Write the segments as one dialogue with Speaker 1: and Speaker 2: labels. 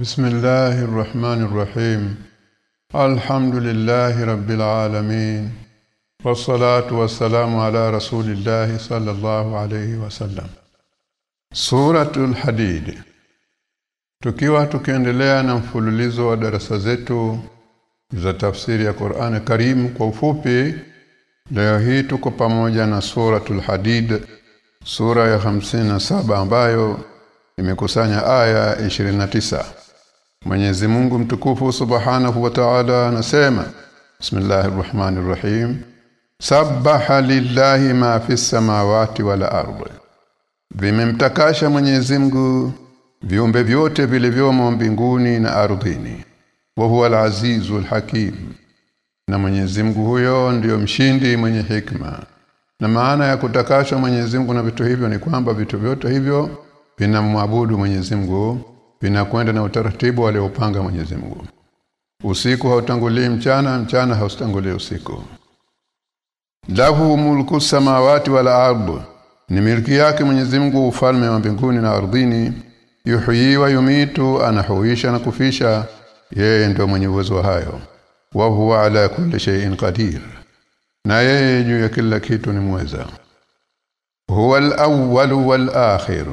Speaker 1: بسم الله الرحمن الرحيم الحمد لله رب العالمين والصلاة والسلام على رسول الله صلى الله عليه وسلم سورة الحديد tukiwa tukiendelea na mfululizo wa darasa zetu za tafsiri ya Qur'an Karim kwa ufupi leo hii tuko pamoja na suratul hadid sura ya 57 ambayo imekusanya aya 29 Mwenyezi Mungu mtukufu Subhanahu wa Ta'ala anasema Bismillahir Rahmanir Rahim. Sabbaha lillahi ma fis samawati wal ardi Vimemtakasha Mwenyezi Mungu viumbe vyote vilivyomo mbinguni na ardhini. Wa huwa al-azizul hakim. Na Mwenyezi Mungu huyo ndiyo mshindi mwenye hikma. Na maana ya kutakashwa Mwenyezi Mungu na vitu hivyo ni kwamba vitu vyote hivyo vinamwabudu Mwenyezi Mungu vinakwenda na utaratibu aliopanga Mwenyezi Mungu. Usiku hautangulii mchana mchana haustangulii usiku. Lahu mulku samawati wal ardh ni milki yake Mwenyezi Mungu ufalme wa mbinguni na ardhini. Yuhyi wa yumitu anahuisha na kufisha. Yeye ndio mwenye uwezo wa hayo. Wa huwa ala kulli shay'in qadir. Na yeye juu ya kila kitu ni mweza. Huwa al-awwal wal-akhir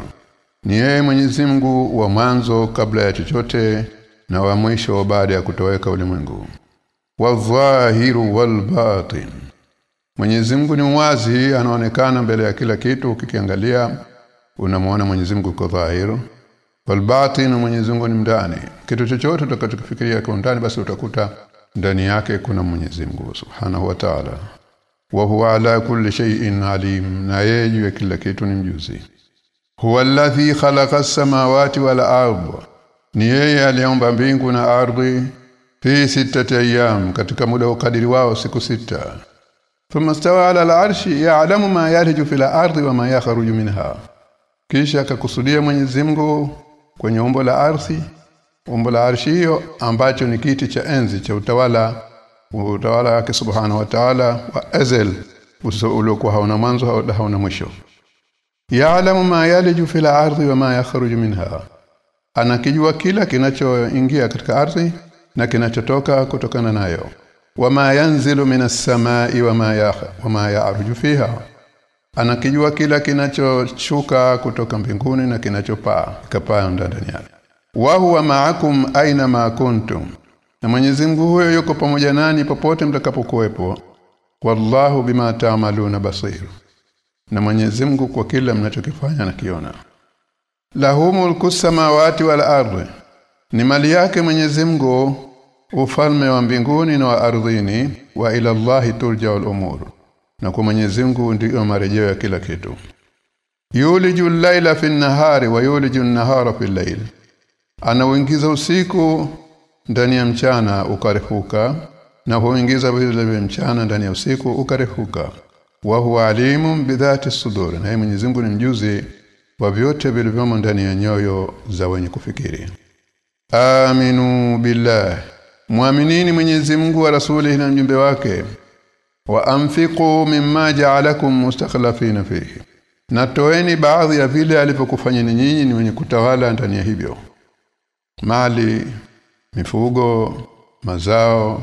Speaker 1: ni yeye Mwenyezi Mungu wa mwanzo kabla ya chochote na wa mwisho baada ya kutoweka ulimwengu. Wadhahiru wal-batin. Mwenyezi Mungu ni wazi anaonekana mbele ya kila kitu. Ukikiangalia unamwona Mwenyezi Mungu kwa dhahiru. Walbatin Mwenyezi Mungu ni ndani kitu chochote utakachofikiria kwa ndani basi utakuta ndani yake kuna Mwenyezi Mungu Subhanahu wa Ta'ala. Wa huwa ala kulli shay'in alim. Na yeye kila kitu ni mjuzi huwa alladhi khalaqa as-samawati wal ardh ni yeye aliumba mbingu na ardhi fi sittati ayyam katika muda wa kadiri wao siku sita. Thumma stawa ala al-arshi ya'lamu ma yarju fil ardi wa ma yakhruju minha. Kisha akakusudia Mwenyezi Mungu kwenye umbo la ardhi umbo la arshi hiyo ambacho ni kiti cha enzi cha utawala utawala wake subhanahu wa ta'ala wa azal ezel uliokuwa hauna mwanzo hauna mwisho Ya'lamu ma yaliju fil ardi wa ma yakhruju minha. Anakijua kila kinachoingia katika ardhi na kinachotoka kutokana nayo. Wama yanzilu minas samai wama ya wama ya'ruju fiha. Anakijua kila kinachochuka kutoka mbinguni na kinachopaa kapaa ndani yake. Wa huwa ma'akum aina ma kuntum. Na Mwenyezi Mungu huyo yuko pamoja nani popote mtakapokuwepo. Wallahu bima ta'maluna basir na Mwenyezi Mungu kwa kila mnachokifanya nakiona lahu mulku kusamawati wal ardi. Ni mali yake Mwenyezi Mungu ufalme wa mbinguni na wa ardhini wa ila Allahi turja'ul umur. Na kwa Mwenyezi Mungu ndio marejeo ya kila kitu. Yuliju al-laila fi an-nahari wa yuliju an-nahara fi al-layl anauingiza usiku ndani ya mchana ukarefuka na huingiza vile mchana ndani ya usiku ukarefuka wa huwa alimun bidhati sudur. Na Mwenyezi Mungu ni mjuzi wa vyote vilivyomo ndani ya nyoyo za wenye kufikiri. Aminu billah. Muaminini Mwenyezi Mungu wa rasuli na mjumbe wake. Wa anfiqu mimma ja'alakum mustakhlifina fihi. Na toeni baadhi ya vile alivyokufanyeni nyinyi ni wenye kutawala ndani ya hivyo. Mali mifugo mazao.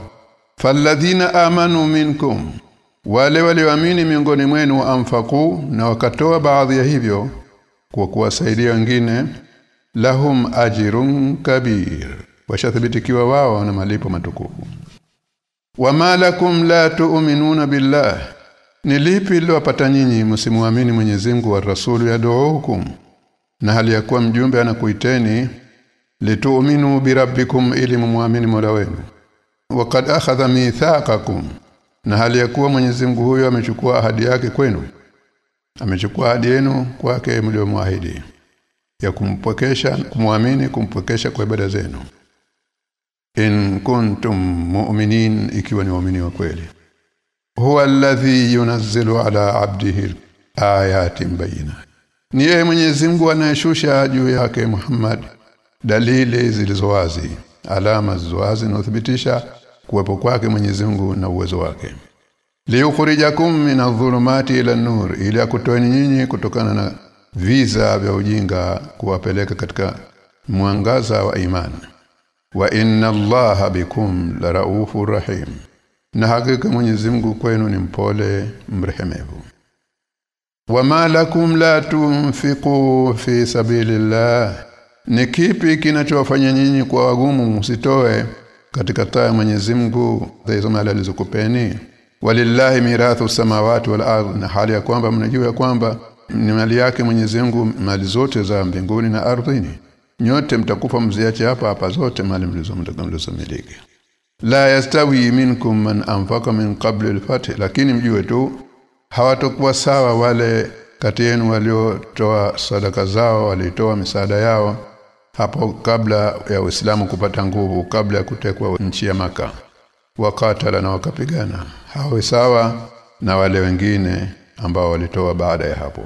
Speaker 1: Falladhina amanu minkum wale walioamini miongoni mwenu wa amfaku na wakatoa baadhi ya hivyo kwa kuwasaidia wengine lahum ajirun kabir washathibitikiwa wao na malipo matukufu. Wama lakum la tu'minuna billah ni lipi lilowapata nyinyi msimuamini Mwenyezi Mungu wa rasulu ya hukum na hali ya kuwa mjumbe anakuiteni litu'minu birabbikum ili mumwamini Mola wenu. Waqad akhadha mithaqakum na hali ya kuwa Mwenyezi Mungu huyo amechukua ahadi yake kwenu amechukua ahadi yenu kwake mliomwahidi ya kumpokesha kumwamini kumpokesha kwa ibada zenu. In kuntum mu'minin ikiwa ni waamini wa kweli. Huwa alladhi yunazzilu ala abdihi ayatin bayina ni yeye Mwenyezi Mungu anayeshusha juu yake Muhammad dalili zilizowazi alama zilizowazi zinazothibitisha kuwepo kwake Mwenyezi Mungu na uwezo wake. Liukhrijakum min adh-dhulumati ila an-nur ili akutoeni nyinyi kutokana na viza vya ujinga kuwapeleka katika mwangaza wa imani. Wa inna allaha bikum la raufu rahim na hakika Mwenyezi Mungu kwenu ni mpole mrehemevu wama lakum la tunfiqu fi sabilillah ni kipi kinachowafanya nyinyi kwa wagumu? Msitoe katika taa ya Mwenyezi Mungu zaizo mali alizokupeni walillahi mirathu samawati wal ardh na hali ya kwamba mnajua kwamba ni mali yake Mwenyezi Mungu mali zote za mbinguni na ardhini. Nyote mtakufa mziache hapa hapa zote mali mlizomiliki. La yastawi minkum man anfaqa min qabli al-fath lakini mjue tu hawatakuwa sawa wale kati yenu waliotoa sadaka zao walitoa misaada yao hapo kabla ya Uislamu kupata nguvu kabla ya kutekwa nchi ya maka wakatala na wakapigana. Hawe sawa na wale wengine ambao walitoa baada ya hapo.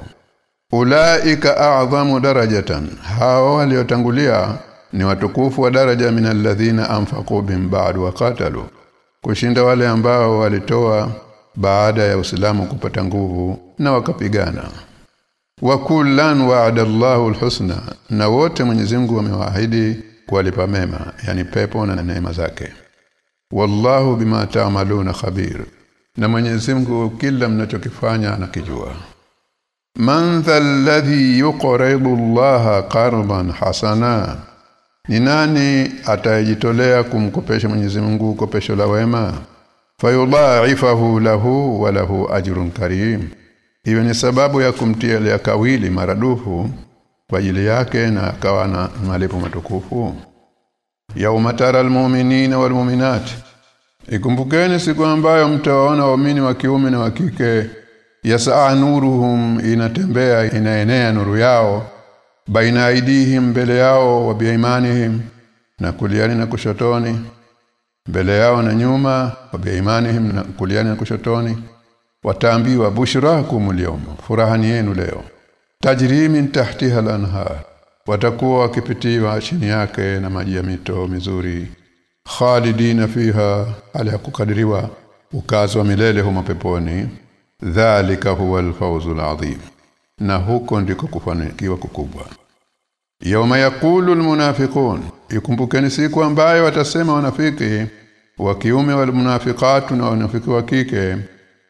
Speaker 1: Ulaika a'zamu darajatan. Hao waliotangulia ni watukufu wa daraja min alladhina anfaqu bim ba'd wa qatalu. Kushinda wale ambao walitoa baada ya Uislamu kupata nguvu na wakapigana wa kullan wa'ada Allahu alhusna na wote Mwenyezi Mungu amewaahidi kuwalipa mema yani pepo na neema zake. Wallahu bima ta'maluna khabir na Mwenyezi Mungu kila mnachokifanya anakijua. Man alladhi yuqridu Allaha qardan hasana ni nani atayejitolea kumkopesha Mwenyezi Mungu kopesho la wema? Fayudha'ifahu lahu wa lahu ajrun karim hiyo ni sababu ya kumtia ya kawili maradufu kwa ajili yake na akawa na malipo matukufu. Yauma tara almu'minina walmu'minat. Ikumbukeni siku ambayo mtawaona waumini wa kiume na wa kike yasaa nuruhum inatembea inaenea nuru yao baina aidihim mbele yao wa biimanihim na kuliani na kushotoni mbele yao na nyuma wa biimanihim na kuliani na kushotoni wataambiwa bushrakum al furahani yenu leo. Tajri min tahtiha al-anhar watakuwa wakipitiwa chini yake na maji ya mito mizuri. Khalidina fiha ala kukadiriwa ukazi wa milele humo peponi. Dhalika huwa al-fawzu al-azim na huko ndiko kufanikiwa kukubwa. Yauma yaqulu almunafiqun ikumbukeni siku ambayo watasema wanafiki wa kiume wal munafiqatu na wanafiki wa kike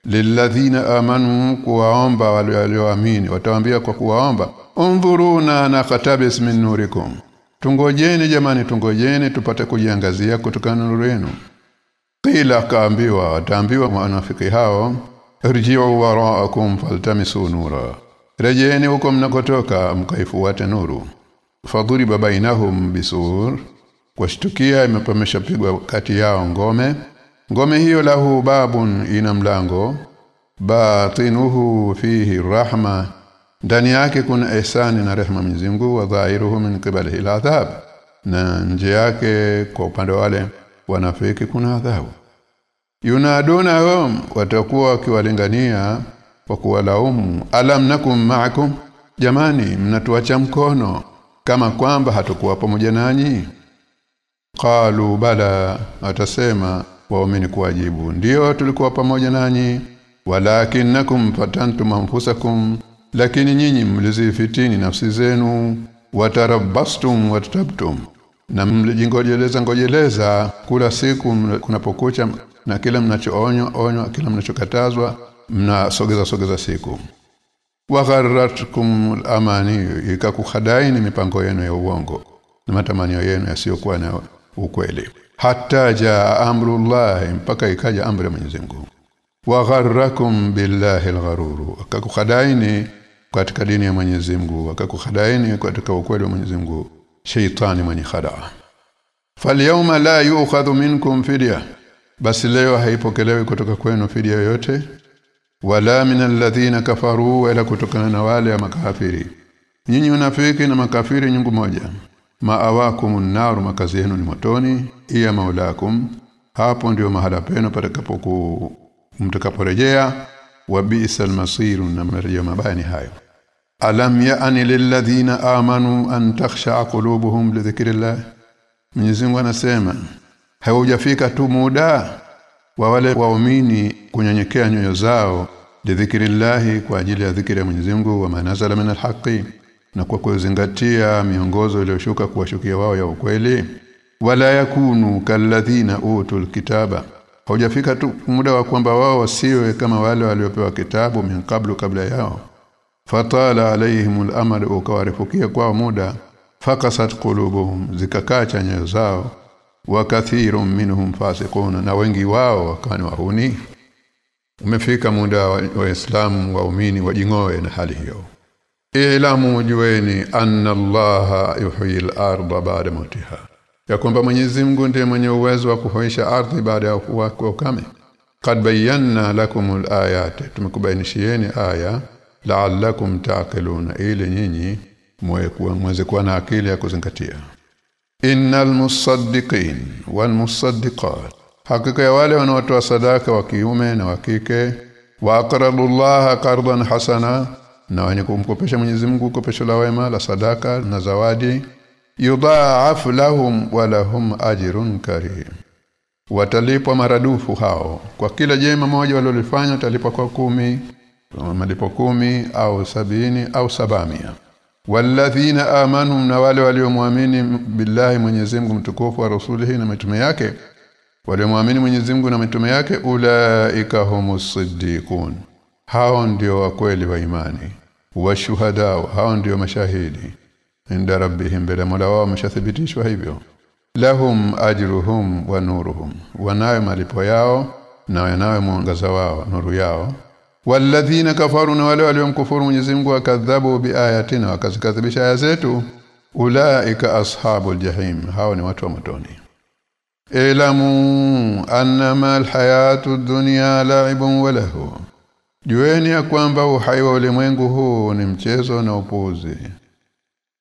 Speaker 1: lilladhina amanu kuwaomba walioamini. Watawaambia kwa kuwaomba undhuruna na khatabis min nurikum. Tungojeni jamani tungojeni tupate kujiangazia kutokana na nuru yenu. Kila kaambiwa wataambiwa wanafiki hao irji'u wara'akum faltamisu nura. Rejeni huko mnakotoka mkaifuate nuru. Fadhuriba bainahum bisur kwa kwashtukia imepameshapigwa kati yao ngome ngome hiyo lahu babun ina mlango. Batinuhu fihi rahma. Ndani yake kuna ihsani na rehema Mwenyezi Mungu wa dhahiruhu min qibalihi aladhab. Na nje yake kwa upande wale wanafiki kuna adhabu. Yunaduna hum watakuwa wakiwalingania kwa kuwalaumu. Alam nakum ma'akum? Jamani mnatuacha mkono kama kwamba hatakuwa pamoja nanyi. Qalu bala atasema waumini kuwajibu. Ndiyo tulikuwa pamoja nanyi. Walakinnakum fatantum anfusakum lakini nyinyi mlizifitini nafsi zenu. Watarabastum watatabtum na mlijingojeleza ngojeleza kula siku kunapokucha na kila mnachoonywa onywa kila mnachokatazwa mnasogeza sogeza siku. Wagharratkum amani ikakukhadaini mipango yenu ya uongo na matamanio yenu yasiyokuwa na ukweli hata jaa amrullahi mpaka ikaja amri ya Mwenyezi Mungu. Wagharrakum billahi algharuru akakukhadaini katika dini ya Mwenyezi Mungu akakukhadaini katika ukweli wa Mwenyezi Mungu sheitani mwenye khadaa. Falyawma la yu'khadhu minkum fidya basi leo haipokelewi kutoka kwenu fidia yoyote wala min alladhina kafaru wala kutokana na wale wa makafiri. Nyinyi unafiki na makafiri nyungu moja maawakumun naru makazi yenu ni motoni. Iya maulakum hapo ndio mahala penu patakapoku mtakaporejea. Wa bi'sal masir na marejeo mabaya ni hayo. Alam ya'ni lilladhina amanu an takhsha'a qulubuhum li dhikrillah. Mwenyezi anasema haujafika tu muda wa wale waumini kunyenyekea nyoyo zao lidhikrillahi kwa ajili ya dhikri ya Mwenyezi wa manazala min alhaqi na kwa kuzingatia miongozo iliyoshuka kuwashukia wao ya ukweli wala yakunu kalladhina utul kitaba. Haujafika tu muda wa kwamba wao wasiwe kama wale waliopewa kitabu min kablu kabla yao. Fatala alaihim al-amad ukawarifukia kwa muda. Fakasat qulubuhum zikakacha nyoyo zao. Wa kathirun minhum fasiqun na wengi wao wakawa wahuni. Umefika muda wa waislamu waumini wajingoe na hali hiyo ilamu jueni anna allaha yuhyi al-ardha ba'da mautiha ya kwamba Mwenyezi Mungu ndiye mwenye uwezo wa kuhoisha ardhi baada ya kuwa ukame. Kad bayyana lakum al-ayat tumekubainishieni aya la'allakum taqiluna ili nyinyi mweze kuwa na akili ya kuzingatia. Innal musaddiqin wal musaddiqat hakika ya wale wanaotoa sadaka wa kiume na wa kike wa aqradullaha qardan hasana na wenye kumkopesha Mwenyezi Mungu kopesho la wema la sadaka na zawadi yudhaaf lahum wa lahum ajrun karim. Watalipwa maradufu hao. Kwa kila jema moja walilofanya watalipwa kwa kumi malipo kumi au sabini au sabamia. Walladhina amanu na wale waliomwamini billahi Mwenyezi Mungu mtukufu wa rasulihi na mitume yake waliomwamini Mwenyezi Mungu na mitume yake ulaika humus siddiqun hao ndio wakweli wa imani washuhada hao ndio mashahidi. Inda rabbihim bila mola wao wameshathibitishwa hivyo. Lahum ajruhum wa nuruhum wanayo malipo yao na wanayo mwangaza wao nuru yao. Walladhina kafaru na wale waliomkufuru Mwenyezi Mungu wakadhabu biayatina wakazikadhibisha aya zetu. Ulaika ashabul jahim hao ni watu wa motoni. Ilamu annama alhayatu dunya la'ibun wa lahu jueni ya kwamba uhai wa ulimwengu huu ni mchezo na upuzi.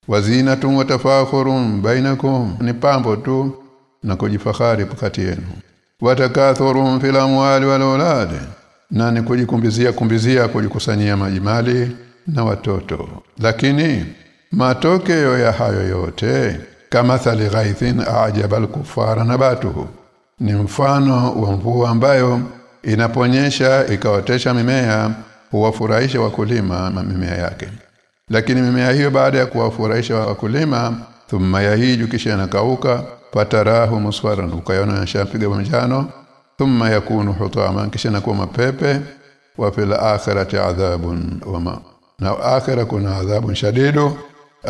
Speaker 1: Wazinatun wa tafakhurun bainakum ni pambo tu na kujifahari kati yenu. Watakathurun fil amwali wal aulad na ni kujikumbizia kumbizia kujikusanyia majimali na watoto. Lakini matokeo ya hayo yote kama thali ghaithin ajaba al-kuffara nabatuhu ni mfano wa mvua ambayo inaponyesha ikawatesha mimea huwafurahisha wakulima mimea yake. Lakini mimea hiyo baada ya kuwafurahisha wakulima thumma yahiju kisha yanakauka fatarahu muswaran ukayona yashapiga manjano thumma yakunu hutama kisha inakuwa mapepe wa fil akhirati adhabun wama na akhira kuna adhabu shadidu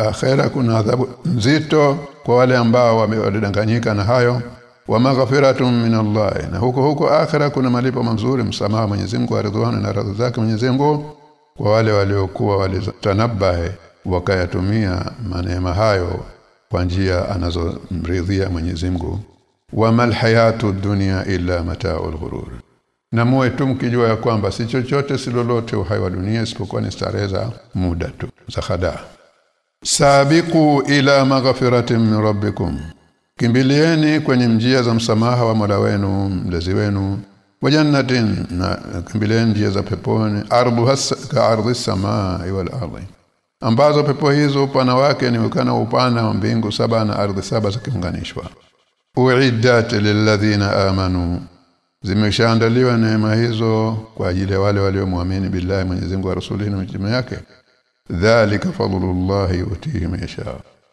Speaker 1: akhira kuna adhabu nzito kwa wale ambao wamedanganyika na hayo wa maghfiratun min Allah na huko huko akhira kuna malipo mazuri msamaha Mwenyezi Mungu aridhwana na radhi zake Mwenyezi Mungu kwa wale waliokuwa walitanabahi wakayatumia maneema hayo kwa njia anazomridhia Mwenyezi Mungu. Wa mal hayatu dunya illa mata'ul ghurur. Na muwe tu mkijua ya kwamba si chochote si lolote uhai wa dunia isipokuwa ni starehe za muda tu za khada sabiqu ila maghfiratin min rabbikum kimbilieni kwenye njia za msamaha wa Mola wenu mlezi wenu. Wa jannatin na kimbilieni njia za peponi ardu ka ardhi samaa wal ardi ambazo pepo hizo upana wake ni ukana upana wa mbingu saba na ardhi saba zikiunganishwa. Uiddat lilladhina amanu. Zimeshaandaliwa neema hizo kwa ajili ya wale waliomuamini billahi Mwenyezi Mungu wa rasulihi na mtume yake. Dhalika fadlullahi yutihi man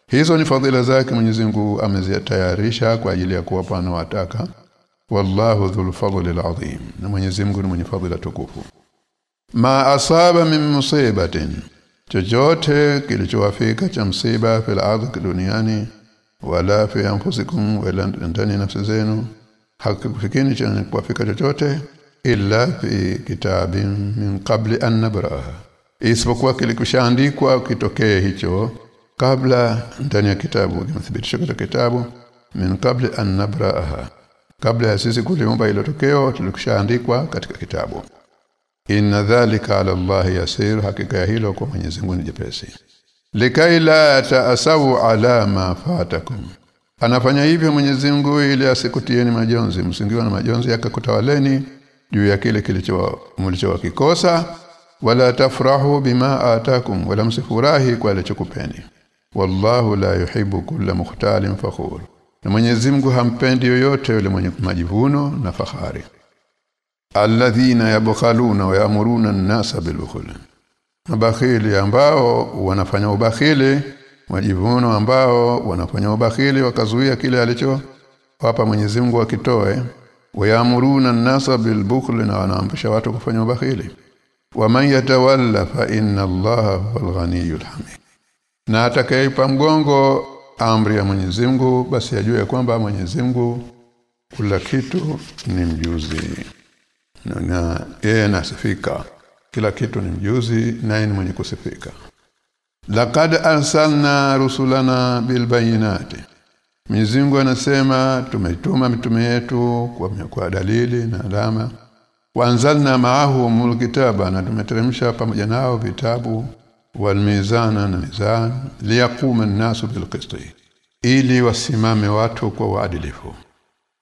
Speaker 1: hizo ni fadhila zake Mwenyezi Mungu amezitayarisha kwa ajili ya kuwapa na wataka wallahu dhul fadli alazim. Na Mwenyezi Mungu ni mwenye fadhila tukufu. Ma asaba min musibatin. Chochote kilichowafika cha msiba fil ardhi duniani wala fi anfusikum wala ndani nafsi zenu hakikufikini cha kuwafika chochote illa fi kitabin min qabli an nabraha. Isipokuwa kilikushaandikwa kitokee hicho kabla ndani ya kitabu kimethibitishwa katika kitabu min kabla an nabraha kabla ya sisi kuliumba ile tokeo tulikushaandikwa katika kitabu. Inna dhalika ala Allah yasir hakika ya hilo kwa Mwenyezi Mungu ni jepesi. Likai la taasau ala ma fatakum. Anafanya hivyo Mwenyezi Mungu ili asikutieni majonzi. Msingiwa na majonzi yakakutawaleni juu ya kile kilicho mlichowakikosa. Wala tafrahu bima atakum wala msifurahi kwa alichokupeni wallahu la yuhibu kulla mukhtalin fakhur. Na Mwenyezi Mungu hampendi yoyote yule mwenye majivuno na fahari. Alladhina yabkhaluna wa yamuruna an-nasa bilbukhul mabakhili ambao wanafanya ubakhili majivuno ambao wanafanya ubakhili wakazuia kile alicho wapa Mwenyezi Mungu akitoe wayamuruna an-nasa bil na wanaamrisha watu kufanya ubakhili waman yatawalla fa inna Allaha huwal ghaniyyul hamid na atakayeipa mgongo amri ya Mwenyezi Mungu basi ajue kwamba Mwenyezi Mungu kila kitu ni mjuzi. Na na yeye anasifika kila kitu ni mjuzi naye ni mwenye kusifika. Laqad arsalna rusulana bilbayinati. Mwenyezi Mungu anasema tumetuma mitume yetu kwa, kwa dalili na alama. Wanzalna maahu mulkitaba na tumeteremsha pamoja nao vitabu walmizana na mizan liyaquma bilqisti ili wasimame watu kwa uadilifu.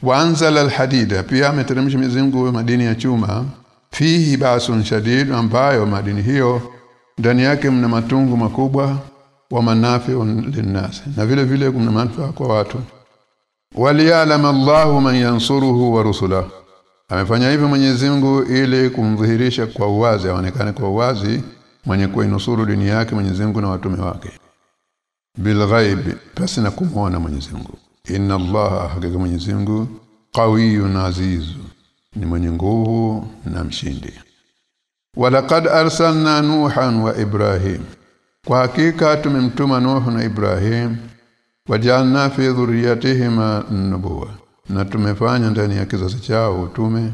Speaker 1: Waanzala alhadida pia ameteremsha mizingu madini ya chuma. Fihi basun shadid ambayo madini hiyo ndani yake mna matungu makubwa wa manafi linnas na vile vile kuna manufaa kwa watu. Waliyalama Allahu man yansuruhu wa rusula amefanya hivyo Mwenyezi Mungu ili kumdhihirisha kwa uwazi aonekane kwa uwazi mwenye kuinusuru dini yake Mwenyezi Mungu na watume wake. Bilghaib pasi na kumuona Mwenyezi Mungu. Inna Allaha hakika Mwenyezi Mungu qawiyun aziz. Ni mwenye nguvu na mshindi. Walaqad arsalna nuhan wa ibrahim. Kwa hakika tumemtuma nuhu na ibrahim. Wajalna fi dhurriyyatihima nubuwa. Na tumefanya ndani ya kizazi chao utume.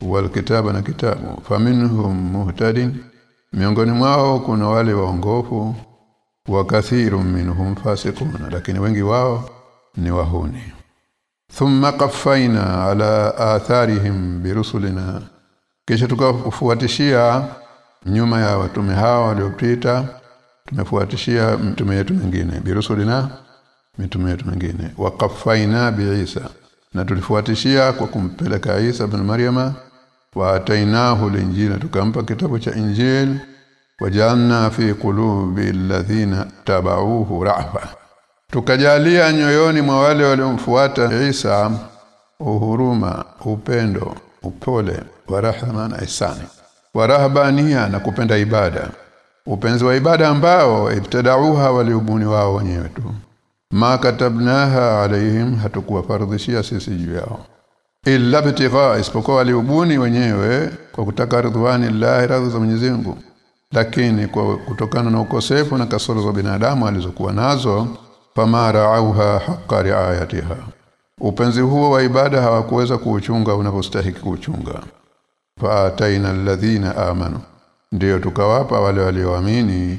Speaker 1: Wal kitaba na kitabu. Faminhum muhtadin miongoni mwao kuna wale waongofu wa kathirun minhum fasiquna lakini wengi wao ni wahuni. Thumma qaffaina ala atharihim birusulina kisha tukafuatishia nyuma ya watume hao waliopita tumefuatishia mtume yetu mwingine birusulina mitume yetu mingine. Waqaffaina biisa na tulifuatishia kwa kumpeleka Isa ibn Maryama wa atainahu linjila tukampa kitabu cha injil wajanna fi qulubi alladhina tabauhu rahfa tukajalia nyoyoni mwa wale waliomfuata Isa uhuruma upendo upole wa rahma na ihsani. Wa rahbania na kupenda ibada. Upenzi wa ibada ambao ibtadauha waliubuni wao wenyewe tu. Ma katabnaha alaihim hatukuwa fardhishia sisi juu yao illa bitigha isipokuwa waliubuni wenyewe kwa kutaka ridwani Allah radhi za Mwenyezi Mungu. Lakini kwa kutokana na ukosefu na kasoro za binadamu alizokuwa nazo famara auha haqqa riayatiha. Upenzi huo wa ibada hawakuweza kuuchunga unapostahiki kuuchunga. Faataina alladhina amanu ndiyo tukawapa wale walioamini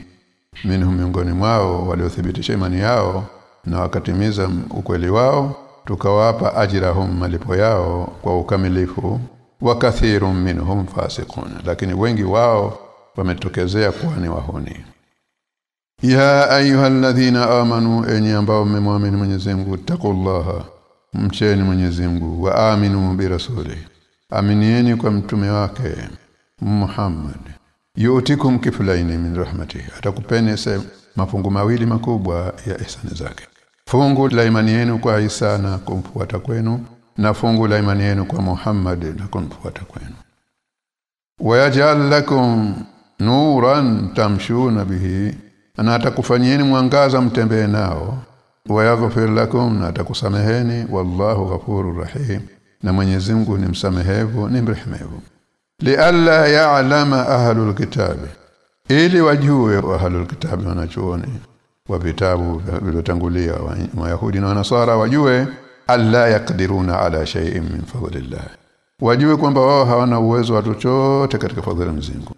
Speaker 1: minhum miongoni mwao waliothibitisha imani yao na wakatimiza ukweli wao tukawapa ajrahum malipo yao kwa ukamilifu wa kathirun minhum fasiqun. Lakini wengi wao wametokezea kuwa ni wahuni ya ayyuhalladhina amanu enyi ambao mmemwamini Mwenyezi Mungu taqullaha mcheni Mwenyezi Mungu wa aminu bi rasuli aminieni kwa mtume wake Muhammad. Yutikum kiflaini min rahmatihi atakupeni mafungu mawili makubwa ya ihsani zake fungu la imani yenu kwa Isa na kumfuata kwenu na fungu la imani yenu kwa Muhammad na kumfuata kwenu. Wayaj'al lakum nuran tamshuna bihi na atakufanyieni mwangaza mtembee nao. Wayaghfir lakum na atakusameheni. Wallahu ghafurur rahim na Mwenyezi Mungu ni msamehevu ni mrehemevu lialla ya'lama ahlul kitabi ili wajue ahlul kitabi wanachuoni wa vitabu vilivyotangulia Wayahudi na Wanasara wajue alla yakdiruna ala shay'in min fadlillah. Wajue kwamba wao hawana uwezo wa chochote katika fadhila mzingu.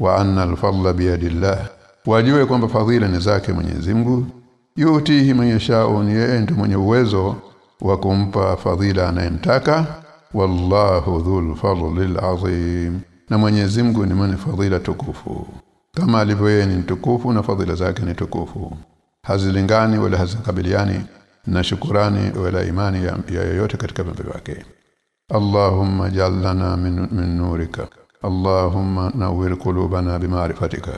Speaker 1: Wa anna al-fadla biyadillah. Wajue kwamba fadhila ni zake Mwenyezi Mungu. Yutihi man yasha'u yeye ndiye mwenye uwezo wa kumpa fadhila anayemtaka. Wallahu dhul fadlil azim. Na Mwenyezi Mungu ni mwenye fadhila tukufu kama alivyo yeye ni mtukufu na fadhila zake ni tukufu hazilingani wala hazikabiliani na shukurani wala imani ya yoyote katika viumbe vyake Allahumma ja'alna min, min nurika Allahumma nawwir qulubana bima'rifatika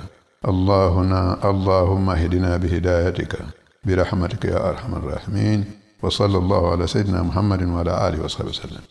Speaker 1: Allahuna Allahumma hidina bihidayatika برحمتك يا ارحم الراحمين وصلى الله على سيدنا محمد وعلى اله وصحبه وسلم